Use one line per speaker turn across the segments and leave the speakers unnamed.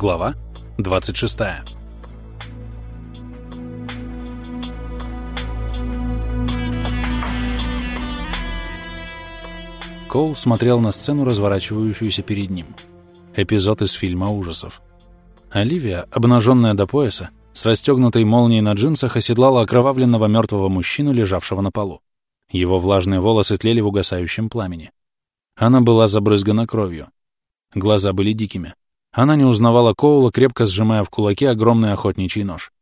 Глава 26. Коул смотрел на сцену, разворачивающуюся перед ним. Эпизод из фильма ужасов. Оливия, обнаженная до пояса, с расстегнутой молнией на джинсах, оседлала окровавленного мертвого мужчину, лежавшего на полу. Его влажные волосы тлели в угасающем пламени. Она была забрызгана кровью. Глаза были дикими. Она не узнавала Коула, крепко сжимая в кулаке огромный охотничий нож.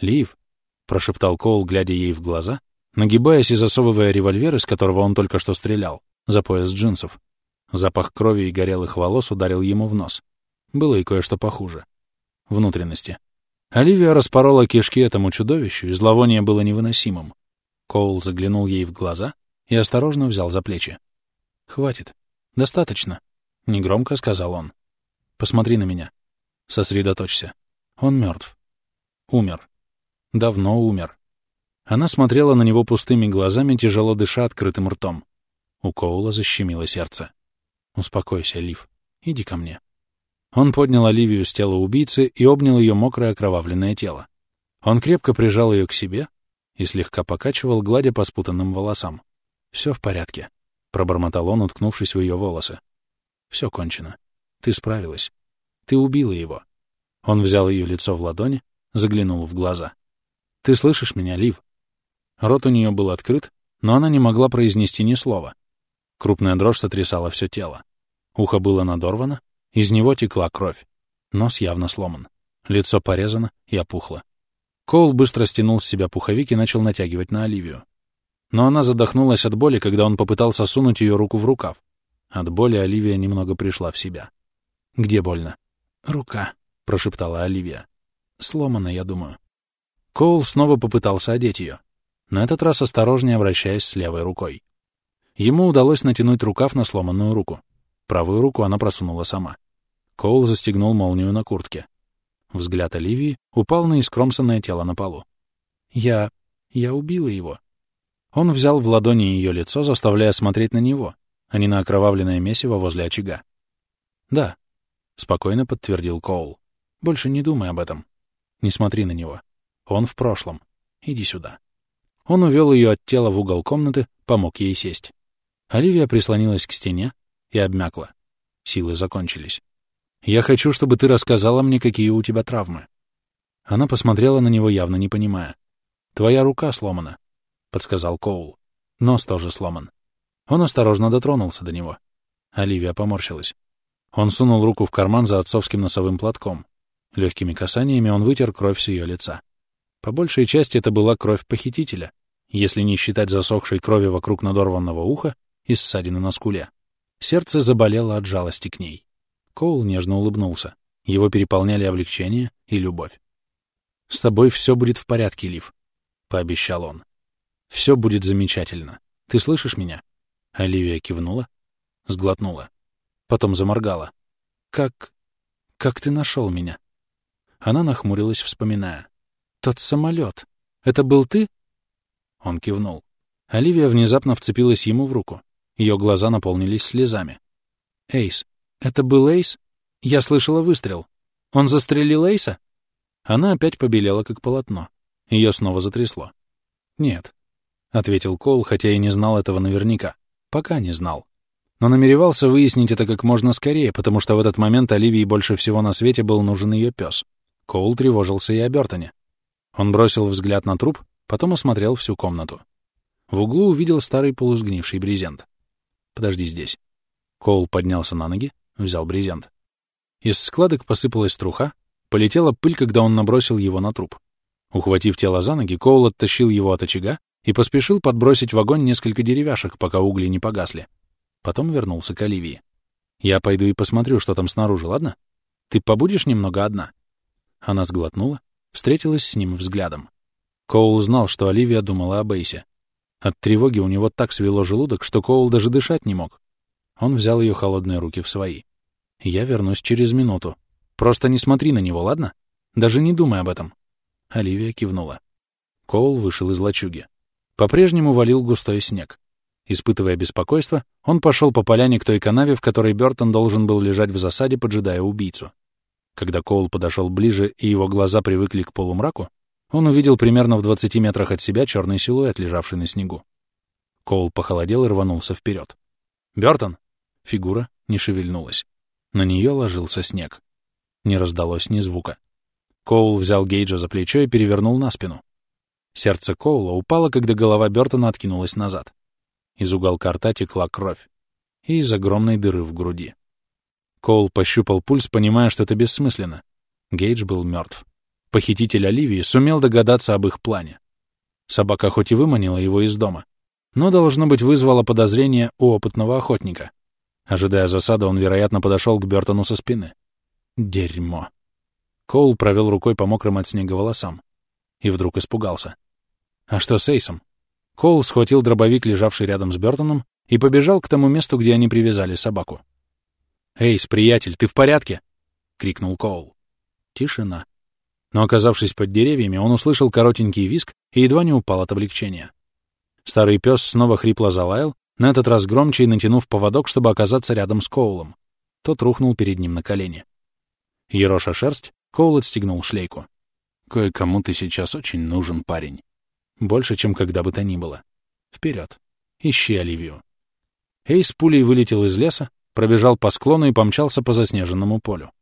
«Лив», — прошептал Коул, глядя ей в глаза, нагибаясь и засовывая револьвер, из которого он только что стрелял, за пояс джинсов. Запах крови и горелых волос ударил ему в нос. Было и кое-что похуже. Внутренности. Оливия распорола кишки этому чудовищу, и зловоние было невыносимым. Коул заглянул ей в глаза и осторожно взял за плечи. «Хватит. Достаточно», — негромко сказал он. Посмотри на меня. Сосредоточься. Он мертв. Умер. Давно умер. Она смотрела на него пустыми глазами, тяжело дыша открытым ртом. У Коула защемило сердце. «Успокойся, Лив. Иди ко мне». Он поднял Оливию с тела убийцы и обнял ее мокрое окровавленное тело. Он крепко прижал ее к себе и слегка покачивал, гладя по спутанным волосам. «Все в порядке», — пробормотал он, уткнувшись в ее волосы. «Все кончено. Ты справилась. Ты убила его. Он взял ее лицо в ладони, заглянул в глаза. Ты слышишь меня, Лив? Рот у нее был открыт, но она не могла произнести ни слова. Крупная дрожь сотрясала все тело. Ухо было надорвано, из него текла кровь. Нос явно сломан. Лицо порезано и опухло. Коул быстро стянул с себя пуховик и начал натягивать на Оливию. Но она задохнулась от боли, когда он попытался сунуть ее руку в рукав. От боли Оливия немного пришла в себя. «Где больно?» «Рука», — прошептала Оливия. «Сломана, я думаю». Коул снова попытался одеть ее, на этот раз осторожнее обращаясь с левой рукой. Ему удалось натянуть рукав на сломанную руку. Правую руку она просунула сама. Коул застегнул молнию на куртке. Взгляд Оливии упал на искромсанное тело на полу. «Я... я убила его». Он взял в ладони ее лицо, заставляя смотреть на него, а не на окровавленное месиво возле очага. «Да», — спокойно подтвердил Коул. «Больше не думай об этом. Не смотри на него. Он в прошлом. Иди сюда». Он увел ее от тела в угол комнаты, помог ей сесть. Оливия прислонилась к стене и обмякла. Силы закончились. «Я хочу, чтобы ты рассказала мне, какие у тебя травмы». Она посмотрела на него, явно не понимая. «Твоя рука сломана», — подсказал Коул. Нос тоже сломан. Он осторожно дотронулся до него. Оливия поморщилась. Он сунул руку в карман за отцовским носовым платком. Легкими касаниями он вытер кровь с ее лица. По большей части это была кровь похитителя, если не считать засохшей крови вокруг надорванного уха и ссадины на скуле. Сердце заболело от жалости к ней. Коул нежно улыбнулся. Его переполняли облегчение и любовь. «С тобой все будет в порядке, Лив», — пообещал он. «Все будет замечательно. Ты слышишь меня?» Оливия кивнула, сглотнула. Потом заморгала. «Как... как ты нашел меня?» Она нахмурилась, вспоминая. «Тот самолет. Это был ты?» Он кивнул. Оливия внезапно вцепилась ему в руку. Ее глаза наполнились слезами. «Эйс. Это был Эйс? Я слышала выстрел. Он застрелил Эйса?» Она опять побелела, как полотно. Ее снова затрясло. «Нет», — ответил Кол, хотя и не знал этого наверняка. Пока не знал но намеревался выяснить это как можно скорее, потому что в этот момент Оливии больше всего на свете был нужен ее пес. Коул тревожился и о Бертоне. Он бросил взгляд на труп, потом осмотрел всю комнату. В углу увидел старый полусгнивший брезент. «Подожди здесь». Коул поднялся на ноги, взял брезент. Из складок посыпалась труха, полетела пыль, когда он набросил его на труп. Ухватив тело за ноги, Коул оттащил его от очага и поспешил подбросить в огонь несколько деревяшек, пока угли не погасли. Потом вернулся к Оливии. «Я пойду и посмотрю, что там снаружи, ладно? Ты побудешь немного одна?» Она сглотнула, встретилась с ним взглядом. Коул знал, что Оливия думала о Бейсе. От тревоги у него так свело желудок, что Коул даже дышать не мог. Он взял ее холодные руки в свои. «Я вернусь через минуту. Просто не смотри на него, ладно? Даже не думай об этом». Оливия кивнула. Коул вышел из лачуги. По-прежнему валил густой снег. Испытывая беспокойство, он пошел по поляне к той канаве, в которой Бертон должен был лежать в засаде, поджидая убийцу. Когда Коул подошел ближе и его глаза привыкли к полумраку, он увидел примерно в 20 метрах от себя черный силуэт, лежавший на снегу. Коул похолодел и рванулся вперед. «Бёртон!» Фигура не шевельнулась. На нее ложился снег. Не раздалось ни звука. Коул взял Гейджа за плечо и перевернул на спину. Сердце Коула упало, когда голова Бёртона откинулась назад. Из уголка рта текла кровь. И из огромной дыры в груди. Коул пощупал пульс, понимая, что это бессмысленно. Гейдж был мертв. Похититель Оливии сумел догадаться об их плане. Собака хоть и выманила его из дома, но, должно быть, вызвала подозрение у опытного охотника. Ожидая засады, он, вероятно, подошел к Бертону со спины. Дерьмо. Коул провел рукой по мокрым от снега волосам. И вдруг испугался. А что с Эйсом? Коул схватил дробовик, лежавший рядом с Бертоном, и побежал к тому месту, где они привязали собаку. «Эйс, приятель, ты в порядке?» — крикнул Коул. Тишина но, оказавшись под деревьями, он услышал коротенький виск и едва не упал от облегчения. Старый пес снова хрипло залаял, на этот раз громче и натянув поводок, чтобы оказаться рядом с Коулом. Тот рухнул перед ним на колени. Ероша шерсть, Коул отстегнул шлейку. «Кое-кому ты сейчас очень нужен, парень. Больше, чем когда бы то ни было. Вперед. Ищи Оливию». Эйс пулей вылетел из леса, пробежал по склону и помчался по заснеженному полю.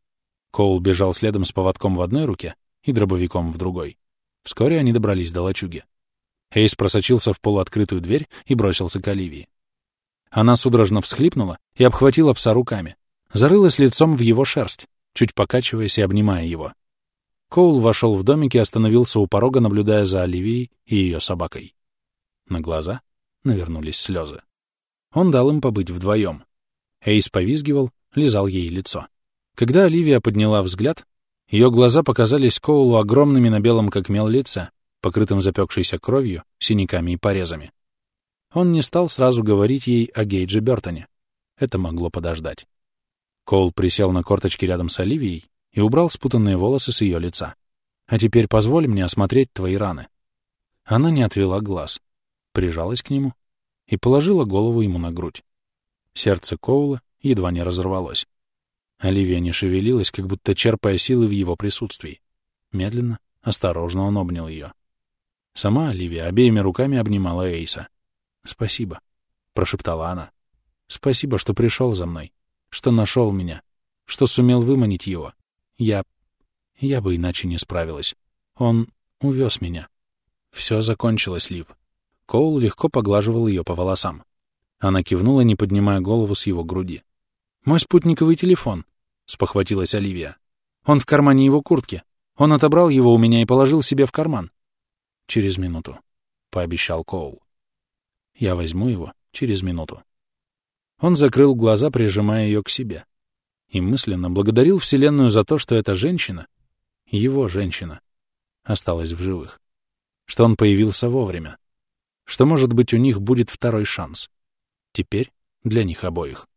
Коул бежал следом с поводком в одной руке, и дробовиком в другой. Вскоре они добрались до лачуги. Эйс просочился в полуоткрытую дверь и бросился к Оливии. Она судорожно всхлипнула и обхватила пса руками, зарылась лицом в его шерсть, чуть покачиваясь и обнимая его. Коул вошел в домик и остановился у порога, наблюдая за Оливией и ее собакой. На глаза навернулись слезы. Он дал им побыть вдвоем. Эйс повизгивал, лизал ей лицо. Когда Оливия подняла взгляд, ее глаза показались Коулу огромными на белом как мел лица, покрытым запекшейся кровью, синяками и порезами. Он не стал сразу говорить ей о Гейдже Бертоне. Это могло подождать. Коул присел на корточки рядом с Оливией и убрал спутанные волосы с ее лица. «А теперь позволь мне осмотреть твои раны». Она не отвела глаз, прижалась к нему и положила голову ему на грудь. Сердце Коула едва не разорвалось. Оливия не шевелилась, как будто черпая силы в его присутствии. Медленно, осторожно он обнял ее. Сама Оливия обеими руками обнимала Эйса. «Спасибо», — прошептала она. «Спасибо, что пришел за мной, что нашел меня, что сумел выманить его. Я... я бы иначе не справилась. Он увез меня». Все закончилось, Лив. Коул легко поглаживал ее по волосам. Она кивнула, не поднимая голову с его груди. «Мой спутниковый телефон», — спохватилась Оливия. «Он в кармане его куртки. Он отобрал его у меня и положил себе в карман». «Через минуту», — пообещал Коул. «Я возьму его через минуту». Он закрыл глаза, прижимая ее к себе, и мысленно благодарил Вселенную за то, что эта женщина, его женщина, осталась в живых, что он появился вовремя, что, может быть, у них будет второй шанс. Теперь для них обоих.